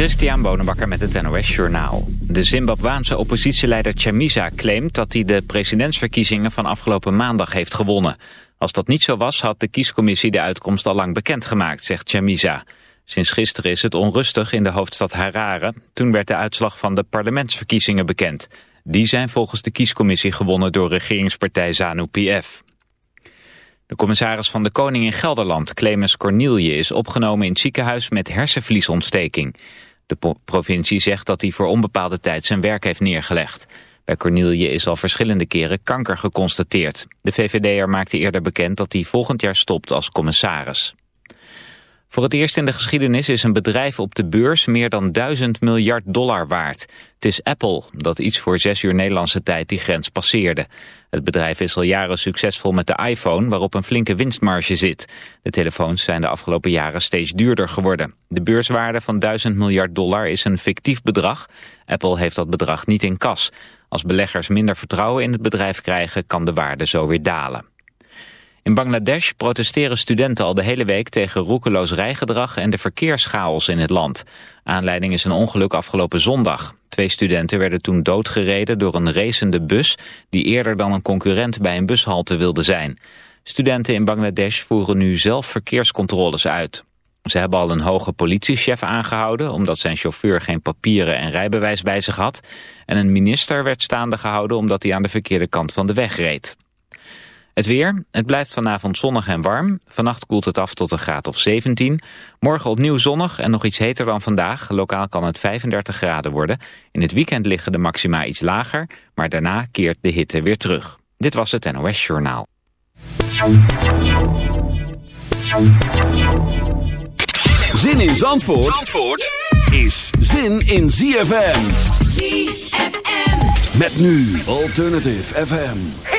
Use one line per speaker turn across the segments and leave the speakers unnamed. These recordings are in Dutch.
Christian Bonenbakker met het NOS Journaal. De Zimbabwaanse oppositieleider Chamisa claimt dat hij de presidentsverkiezingen van afgelopen maandag heeft gewonnen. Als dat niet zo was, had de kiescommissie de uitkomst al lang bekendgemaakt, zegt Chamisa. Sinds gisteren is het onrustig in de hoofdstad Harare. Toen werd de uitslag van de parlementsverkiezingen bekend. Die zijn volgens de kiescommissie gewonnen door regeringspartij ZANU-PF. De commissaris van de Koning in Gelderland, Clemens Cornielje, is opgenomen in het ziekenhuis met hersenvliesontsteking. De provincie zegt dat hij voor onbepaalde tijd zijn werk heeft neergelegd. Bij Cornielje is al verschillende keren kanker geconstateerd. De VVD'er maakte eerder bekend dat hij volgend jaar stopt als commissaris. Voor het eerst in de geschiedenis is een bedrijf op de beurs meer dan 1000 miljard dollar waard. Het is Apple dat iets voor zes uur Nederlandse tijd die grens passeerde. Het bedrijf is al jaren succesvol met de iPhone waarop een flinke winstmarge zit. De telefoons zijn de afgelopen jaren steeds duurder geworden. De beurswaarde van 1000 miljard dollar is een fictief bedrag. Apple heeft dat bedrag niet in kas. Als beleggers minder vertrouwen in het bedrijf krijgen kan de waarde zo weer dalen. In Bangladesh protesteren studenten al de hele week tegen roekeloos rijgedrag en de verkeerschaos in het land. Aanleiding is een ongeluk afgelopen zondag. Twee studenten werden toen doodgereden door een racende bus die eerder dan een concurrent bij een bushalte wilde zijn. Studenten in Bangladesh voeren nu zelf verkeerscontroles uit. Ze hebben al een hoge politiechef aangehouden omdat zijn chauffeur geen papieren en rijbewijs bij zich had. En een minister werd staande gehouden omdat hij aan de verkeerde kant van de weg reed. Het weer, het blijft vanavond zonnig en warm. Vannacht koelt het af tot een graad of 17. Morgen opnieuw zonnig en nog iets heter dan vandaag. Lokaal kan het 35 graden worden. In het weekend liggen de maxima iets lager, maar daarna keert de hitte weer terug. Dit was het NOS Journaal.
Zin in Zandvoort, Zandvoort is zin in ZFM.
ZFM.
Met nu Alternative FM.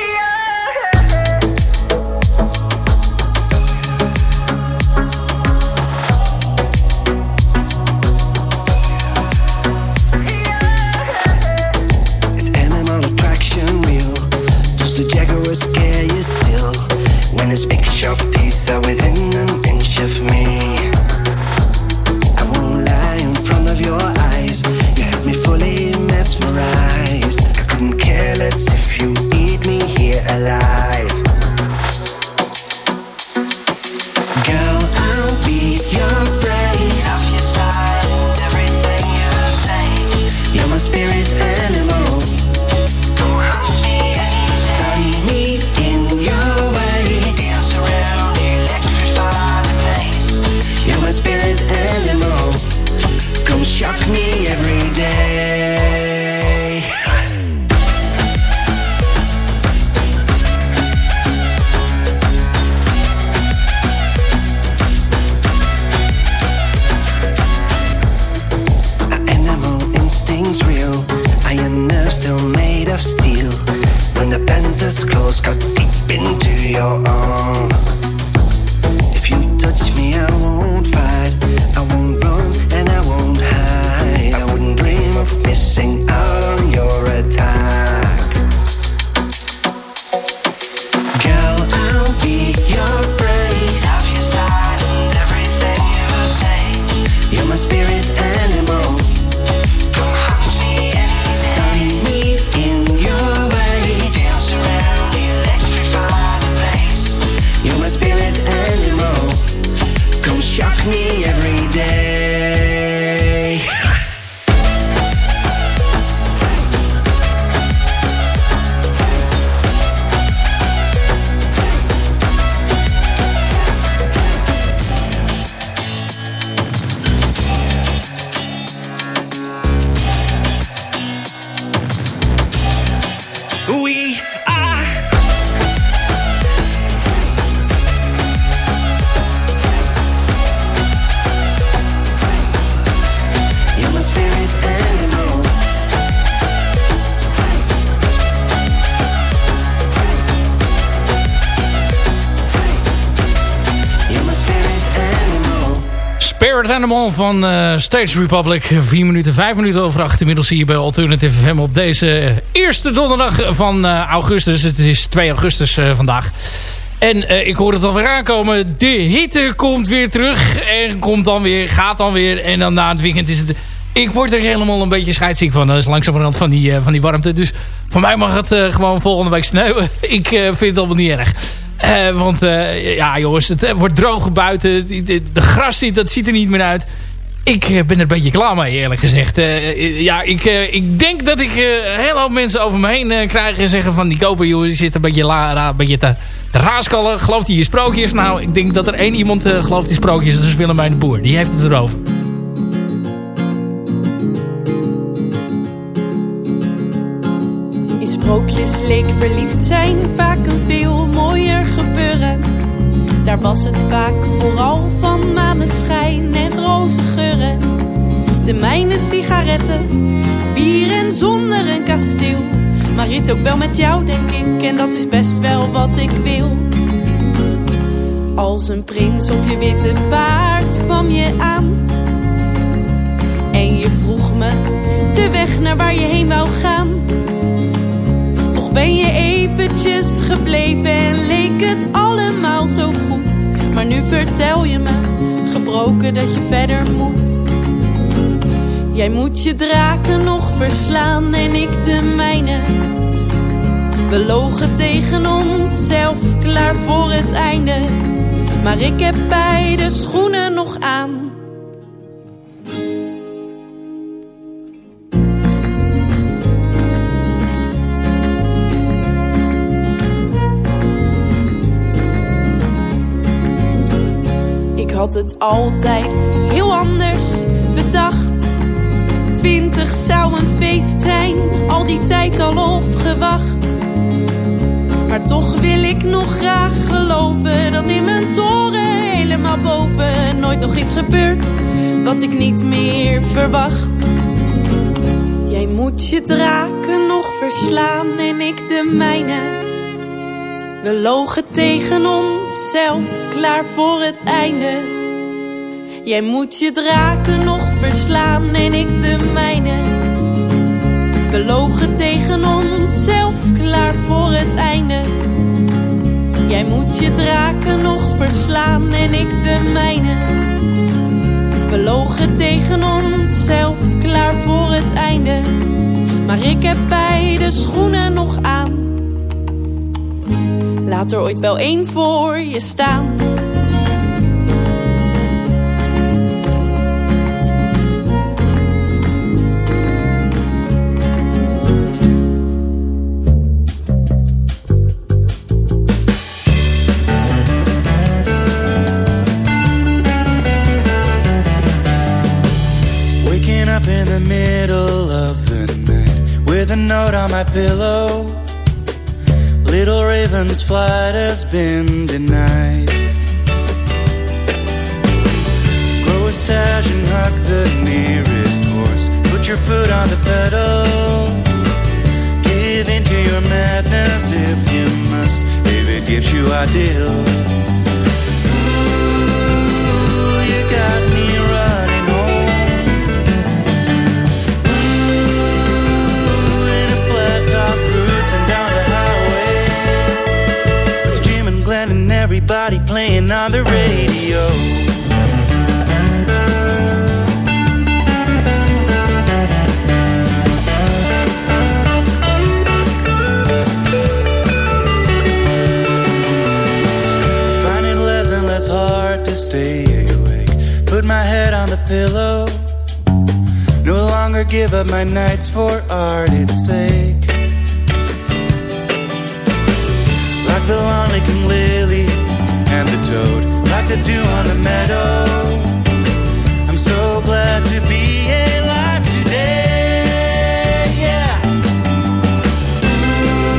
Animal
van eh, Stage Republic. 4 minuten, 5 minuten over 8. Inmiddels zie je bij Alternative FM op deze eerste donderdag van eh, augustus. Het is 2 augustus eh, vandaag. En ik hoor het alweer aankomen. De hitte komt weer terug. En komt dan weer, gaat dan weer. En dan na het weekend is het... Ik word er helemaal een beetje scheidsziek van. Dat is langzamerhand van die, van die warmte. Dus voor mij mag het gewoon volgende week sneeuwen. Ik vind het allemaal niet erg. Want ja jongens, het wordt droog buiten. De, gras dat ziet er niet meer uit. Ik eh, ben er een beetje klaar mee, eerlijk gezegd. Ja, ik, ik denk dat ik heel veel mensen over me heen krijg en zeggen van... die koper, joh, die zit een beetje, la, een beetje te, raaskallen. Gelooft hij in sprookjes? Nou, ik denk dat er één iemand gelooft in sprookjes. Dat is Willemijn de Boer. Die heeft het erover.
In sprookjes leek verliefd zijn vaak een gebeuren daar was het vaak vooral van maneschijn en roze geuren. De mijne sigaretten, bier en zonder een kasteel. Maar iets ook wel met jou, denk ik, en dat is best wel wat ik wil. Als een prins op je witte paard kwam je aan. En je vroeg me de weg naar waar je heen wou gaan. Toch ben je eventjes gebleven en leek het goed maar nu vertel je me, gebroken dat je verder moet. Jij moet je draken nog verslaan en ik de mijne. We logen tegen onszelf, klaar voor het einde. Maar ik heb beide schoenen nog aan. Het altijd heel anders bedacht. Twintig zou een feest zijn, al die tijd al opgewacht. Maar toch wil ik nog graag geloven dat in mijn toren helemaal boven nooit nog iets gebeurt wat ik niet meer verwacht. Jij moet je draken nog verslaan en ik de mijne. We logen tegen onszelf, klaar voor het einde. Jij moet je draken nog verslaan en ik de mijne. We logen tegen onszelf, klaar voor het einde. Jij moet je draken nog verslaan en ik de mijne. We logen tegen onszelf, klaar voor het einde. Maar ik heb beide schoenen nog aan. Laat er ooit wel één voor je staan.
Pillow. Little Raven's flight has been denied. Grow a stash and hug the nearest horse. Put your foot on the pedal. Give into your madness if you must. David gives you ideals. Playing on the radio. Find it less and less hard to stay awake. Put my head on the pillow. No longer give up my nights for art's sake. The dew on the meadow. I'm so glad to be alive today. Yeah.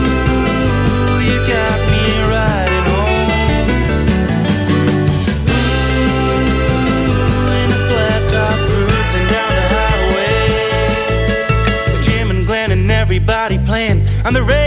Ooh, you got me riding home. Ooh, in a flat top cruising down the highway with Jim and Glenn and everybody playing on the radio.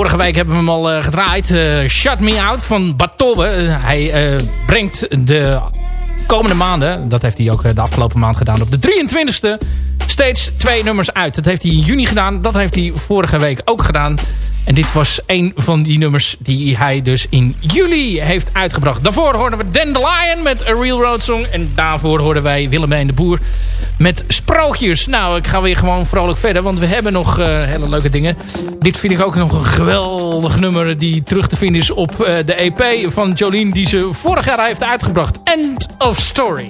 Vorige week hebben we hem al uh, gedraaid. Uh, Shut Me Out van Batobbe. Uh, hij brengt de komende maanden, dat heeft hij ook de afgelopen maand gedaan, op de 23e steeds twee nummers uit. Dat heeft hij in juni gedaan. Dat heeft hij vorige week ook gedaan. En dit was een van die nummers die hij dus in juli heeft uitgebracht. Daarvoor hoorden we Dandelion met A Real Road Song. En daarvoor hoorden wij Willemijn de Boer met Sprookjes. Nou, ik ga weer gewoon vrolijk verder, want we hebben nog uh, hele leuke dingen. Dit vind ik ook nog een geweldig nummer die terug te vinden is op uh, de EP van Jolien die ze vorig jaar heeft uitgebracht. End of Story.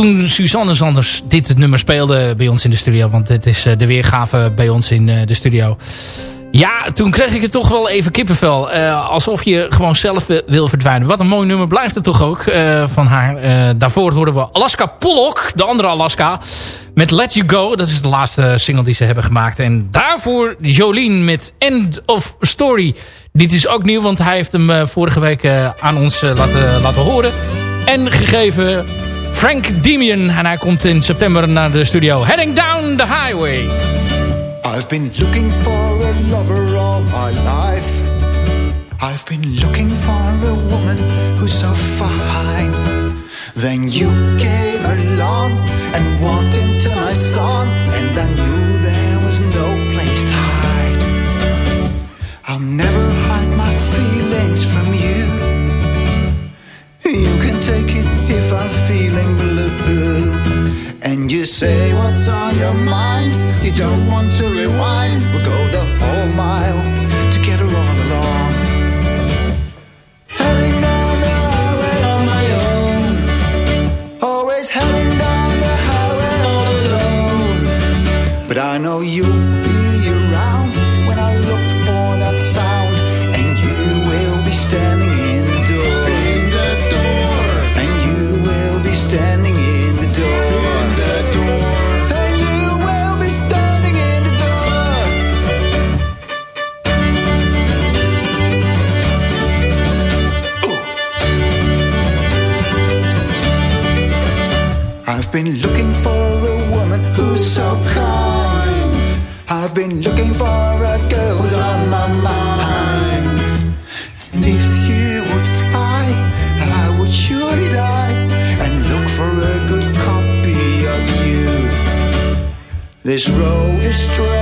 Toen Suzanne Sanders dit nummer speelde bij ons in de studio. Want dit is eh, de weergave bij ons in eh, de studio. Ja, toen kreeg ik het toch wel even kippenvel. Eh, alsof je gewoon zelf wi- wil verdwijnen. Wat een mooi nummer blijft het toch ook van haar. Daarvoor hoorden we Alaska Pollock, de andere Alaska. Met Let You Go, dat is de laatste single die ze hebben gemaakt. En daarvoor Jolien met End of Story. Dit is ook nieuw, want hij heeft hem vorige week aan ons laten, laten horen. En gegeven Frank Demian. En hij komt in september naar de studio. Heading down the highway.
I've been looking for a lover all my life. I've been looking for a woman who's so fine. Then you came along and walked into my song, and I knew there was no place to hide. I'll never hide You can take it if I'm feeling blue. And you say what's on your mind. You don't want to rewind. We'll go the whole mile together all along. Heading down the highway on my own. Always heading down the highway all alone. But I know you'll standing in the door. In the door. Hey, you will be standing in the door. Ooh. I've been looking This road is straight,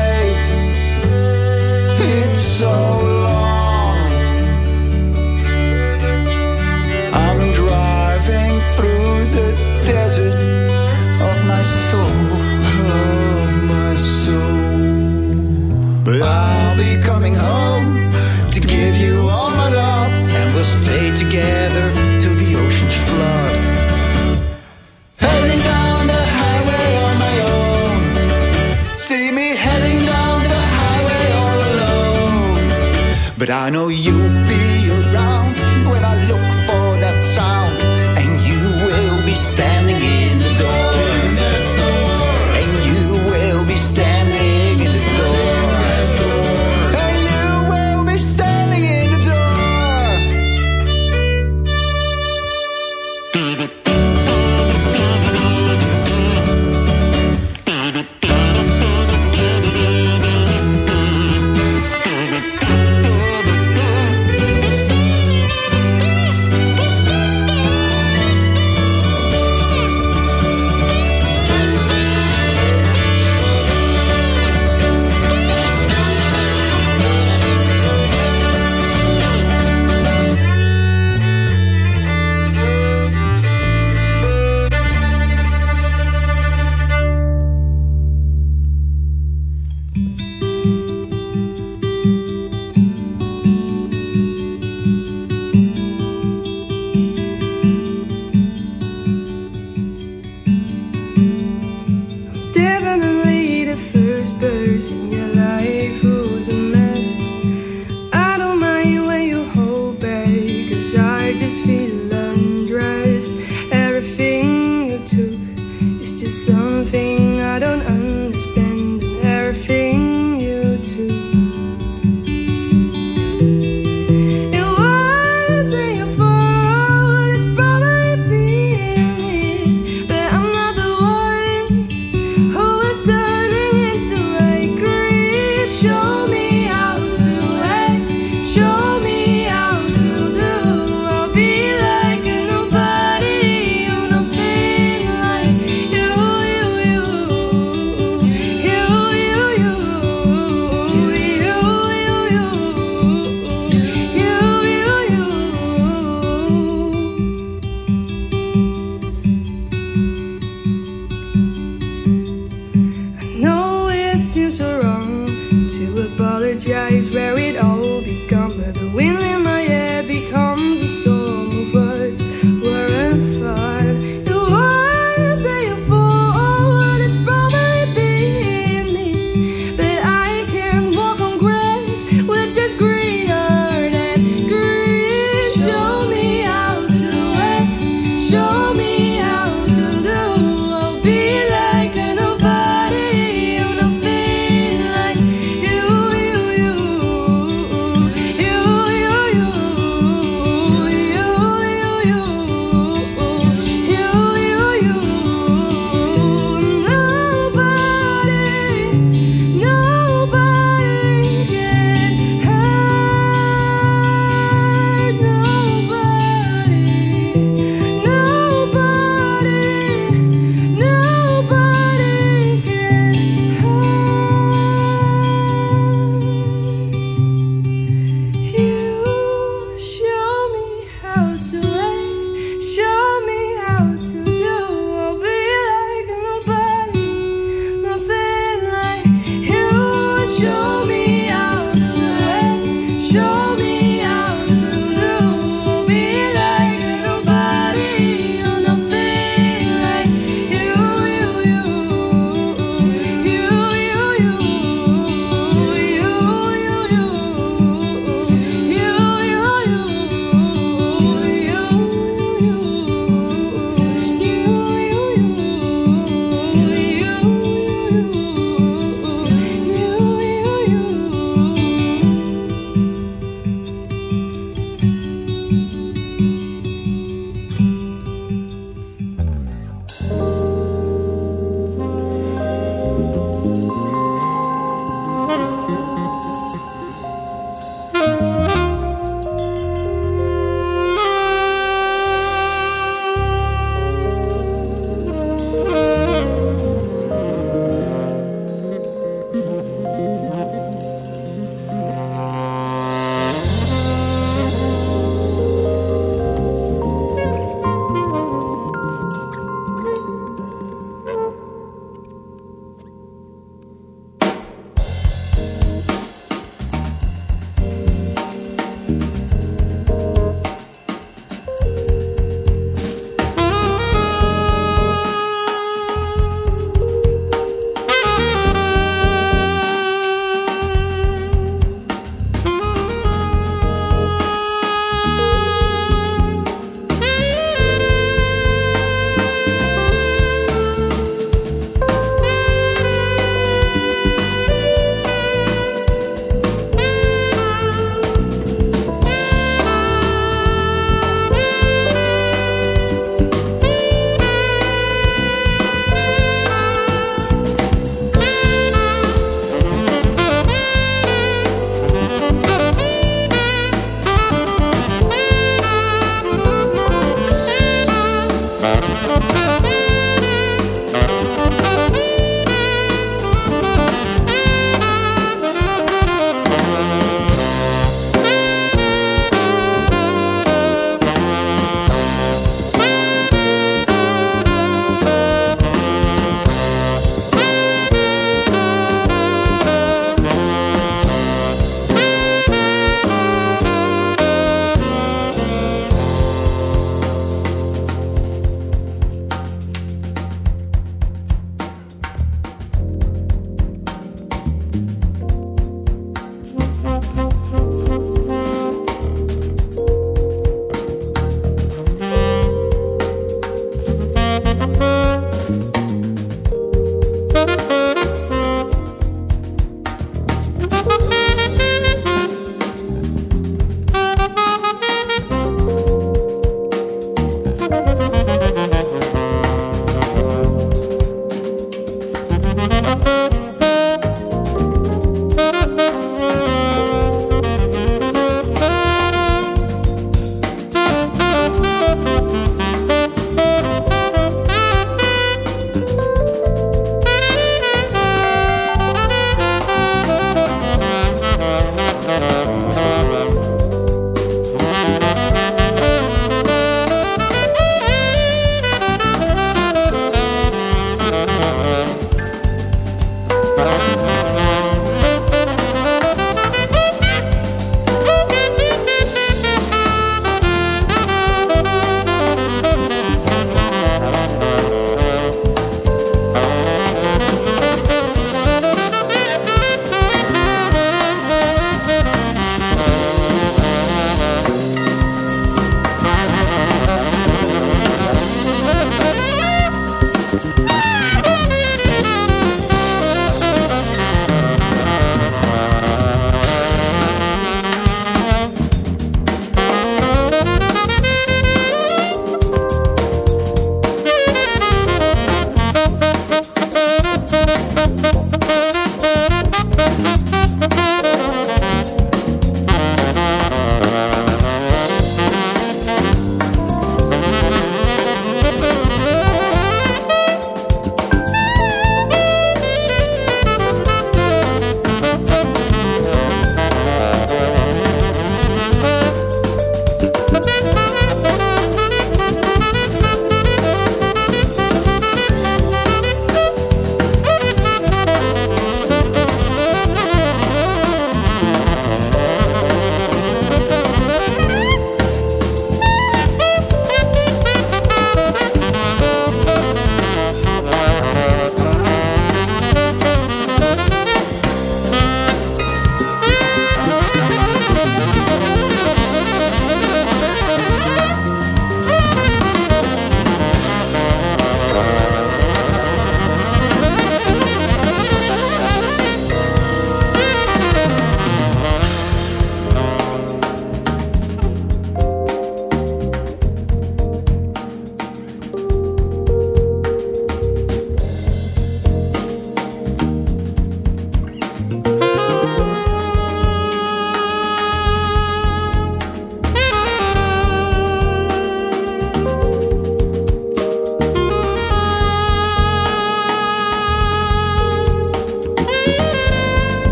Música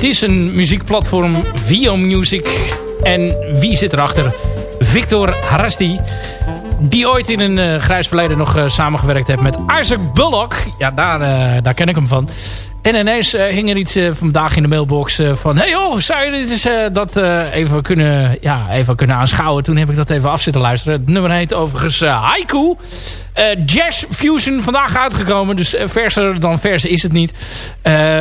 Het is een muziekplatform Vio Music. En wie zit erachter? Victor Harasti. Die ooit in een eh, grijs verleden nog eh, samengewerkt heeft met Isaac Bullock. Ja, daar, eh, daar ken ik hem van. En ineens eh, hing er iets eh, vandaag in de mailbox eh, van... hey joh, zou je dit eens, dat even, kunnen, ja, even kunnen aanschouwen? Toen heb ik dat even af zitten luisteren. Het nummer heet overigens Haiku. Jazz Fusion, vandaag uitgekomen. Dus verser dan vers is het niet.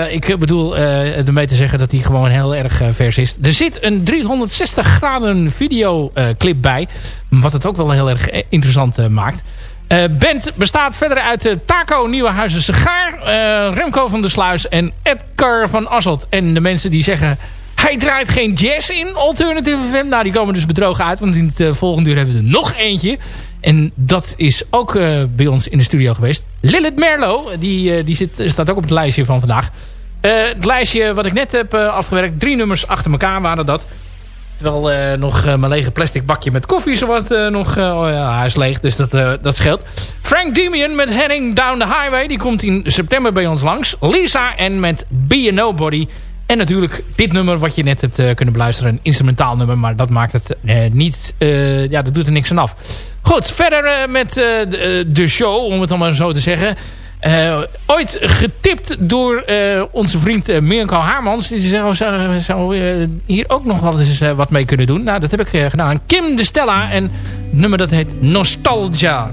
Ik bedoel ermee te zeggen dat hij gewoon heel erg vers is. Er zit een 360 graden videoclip bij. Wat het ook wel heel erg interessant maakt.
Eh, band bestaat verder uit uh, Taco Nieuwenhuizen Sigaar, uh, Remco van der Sluis en Edgar van Asselt. En de mensen die zeggen, hij draait geen jazz in Alternative FM. Nou, die komen dus bedrogen uit, want in het volgende uur hebben we er nog eentje. En dat is ook bij ons in de studio geweest. Lilith Merlo, die, die zit, staat ook op het lijstje van vandaag. het lijstje wat ik net heb afgewerkt, drie nummers achter elkaar waren dat... Terwijl uh, nog uh, mijn lege plastic bakje met koffie zowat uh, nog... oh ja, hij is leeg, dus dat, dat scheelt. Frank Demian met Heading Down the Highway. Die komt in september bij ons langs. Lisa en met Be Nobody. En natuurlijk dit nummer wat je net hebt kunnen beluisteren. Een instrumentaal nummer, maar dat maakt het niet... ja, dat doet er niks aan af. Goed, verder met de, de show, om het dan maar zo te zeggen... Uh, ooit getipt door uh, onze vriend uh, Mirko Haarmans. Die zou, zou, zou hier ook nog wel eens wat mee kunnen doen. Nou, dat heb ik gedaan. Kim de Stella. En het nummer dat heet Nostalgia.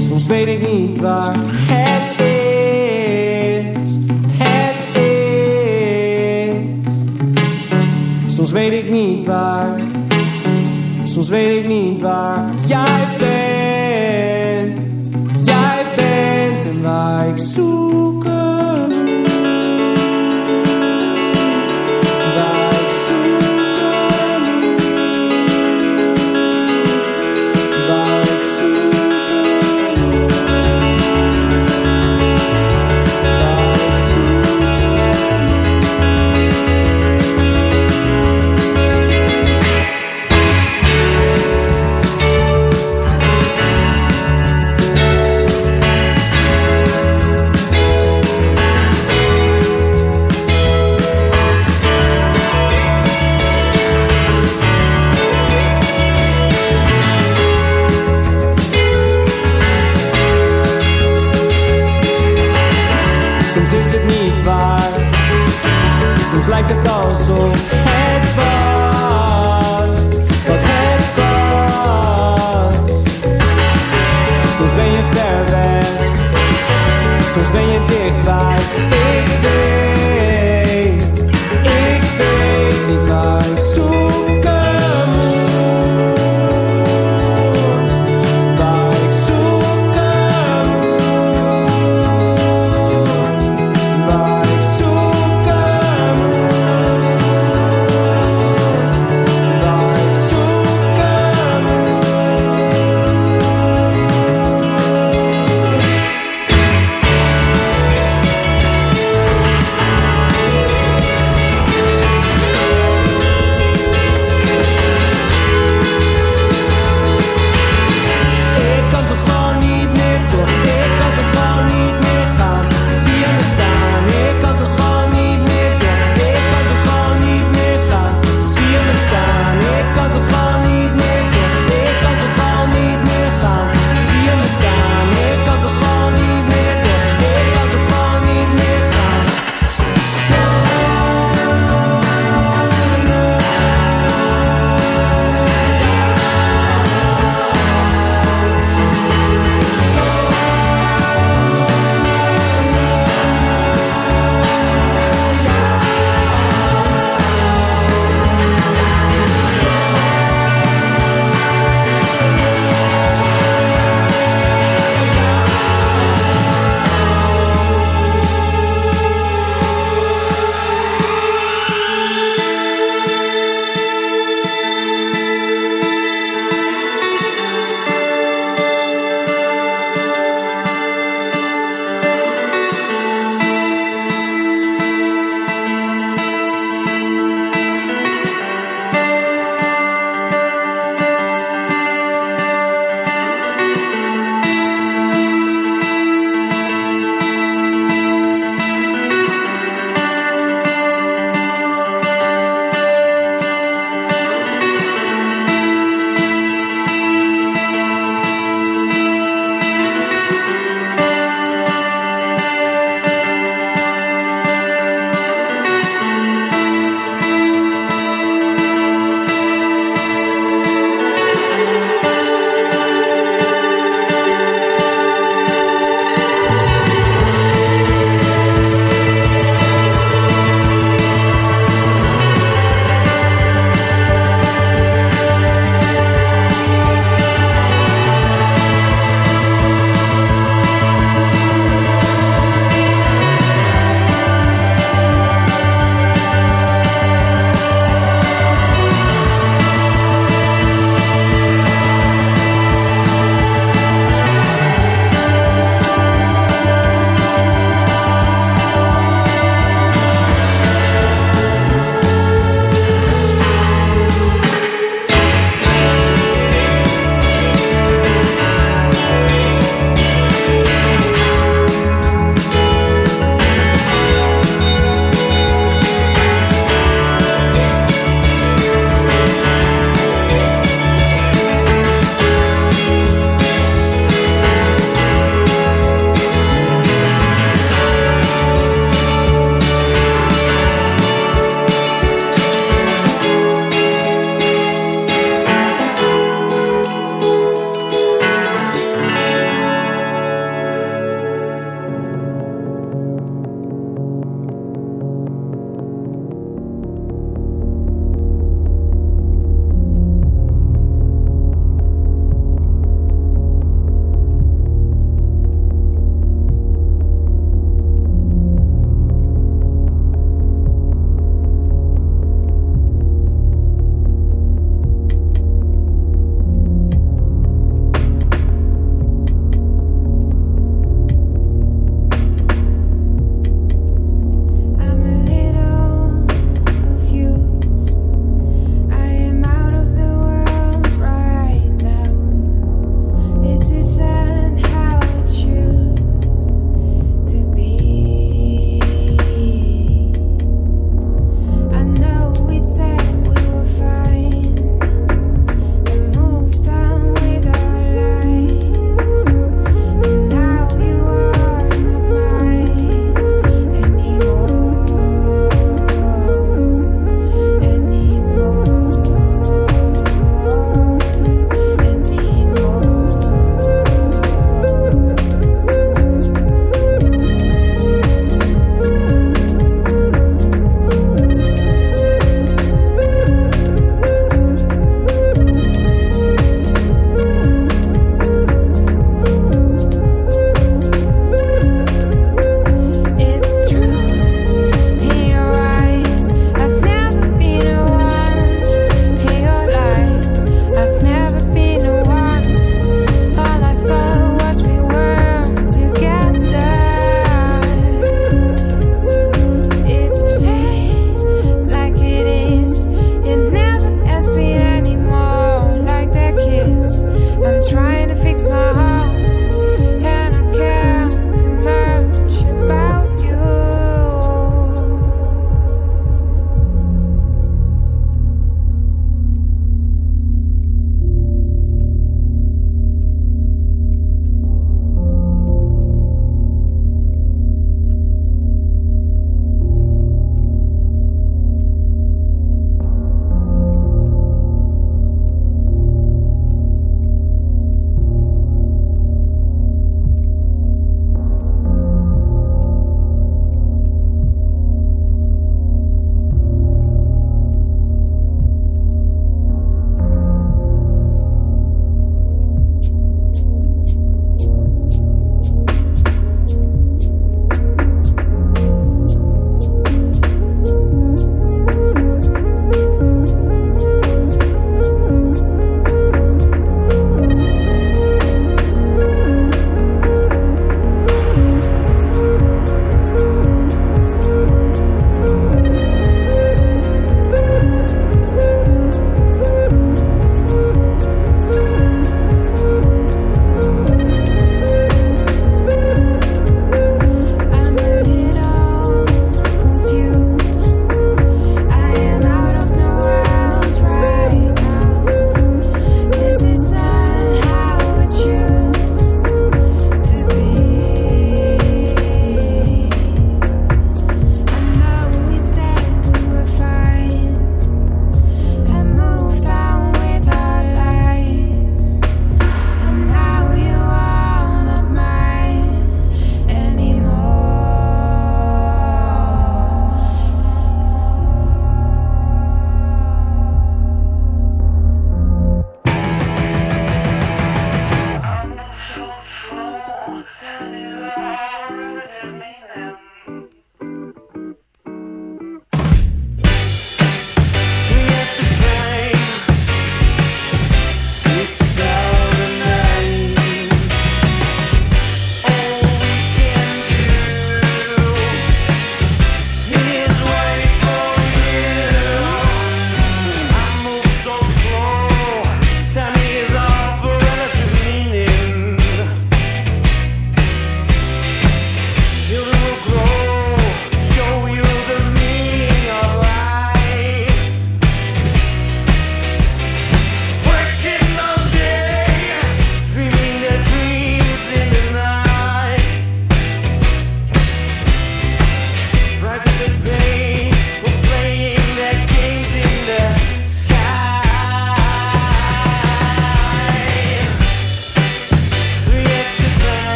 Soms weet ik niet waar het is. Het is. Soms weet ik niet waar, soms weet ik niet waar jij bent. Lijkt het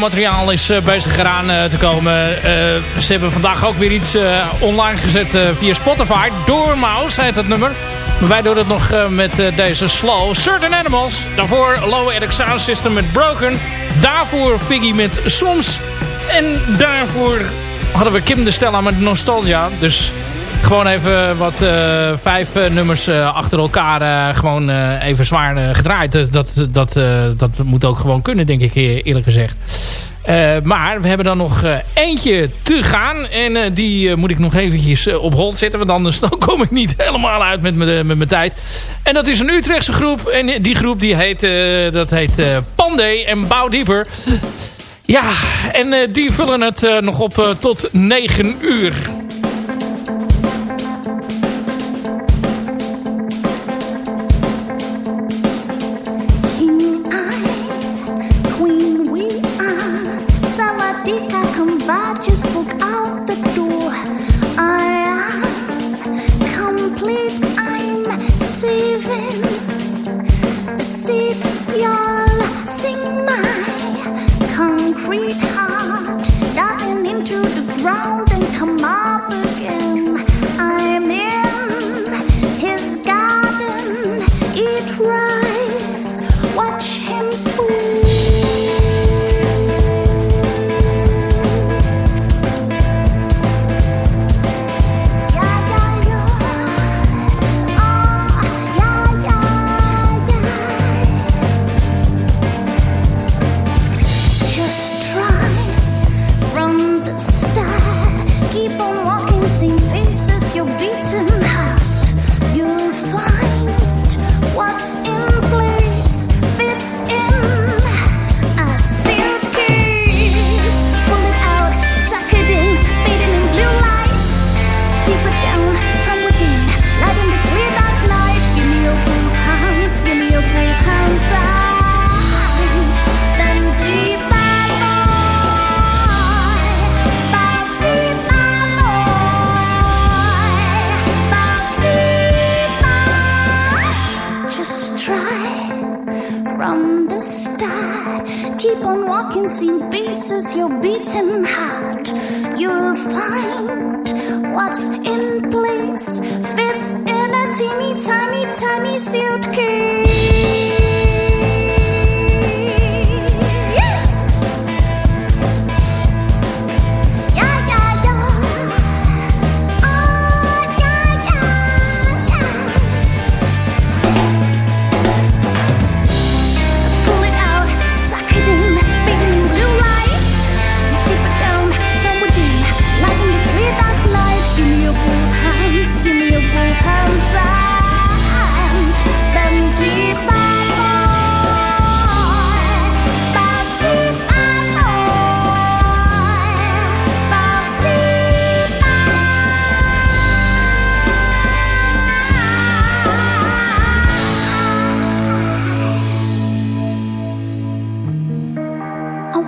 materiaal is eh, bezig eraan eh, te komen. Eh, ze hebben vandaag ook weer iets online gezet via Spotify. Door Mouse heet het nummer. Maar wij doen het nog met deze Slow. Certain Animals. Daarvoor Low Eric Sound System met Broken. Daarvoor Figgy met Soms. En daarvoor hadden we Kim de Stella met Nostalgia. Dus gewoon even wat eh, vijf eh, nummers eh, achter elkaar gewoon even zwaar gedraaid. Dus dat, dat, dat moet ook gewoon kunnen, denk ik eerlijk gezegd. Maar we hebben dan nog eentje te gaan. En die moet ik nog eventjes op hold zetten. Want anders dan kom ik niet helemaal uit met mijn tijd. En dat is een Utrechtse groep. En die groep die heet, dat heet Pandey en Bouwdieper. Ja, en die vullen het nog op tot 9 uur.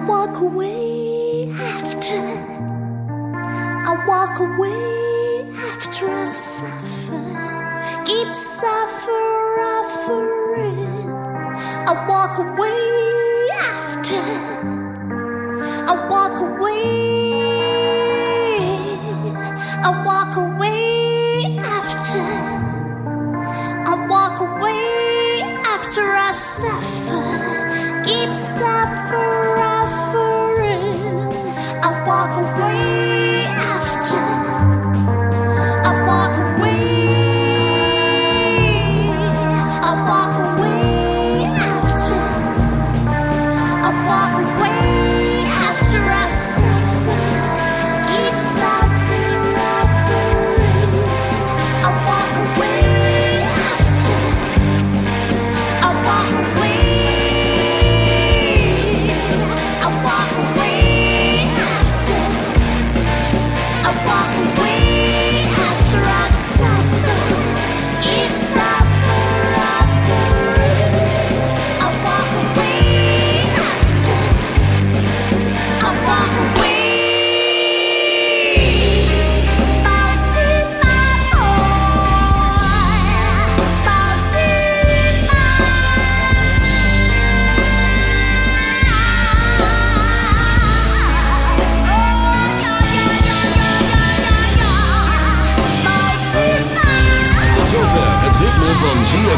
Walk away after. I walk away after I suffer. Keep suffering. I walk away after. I walk away.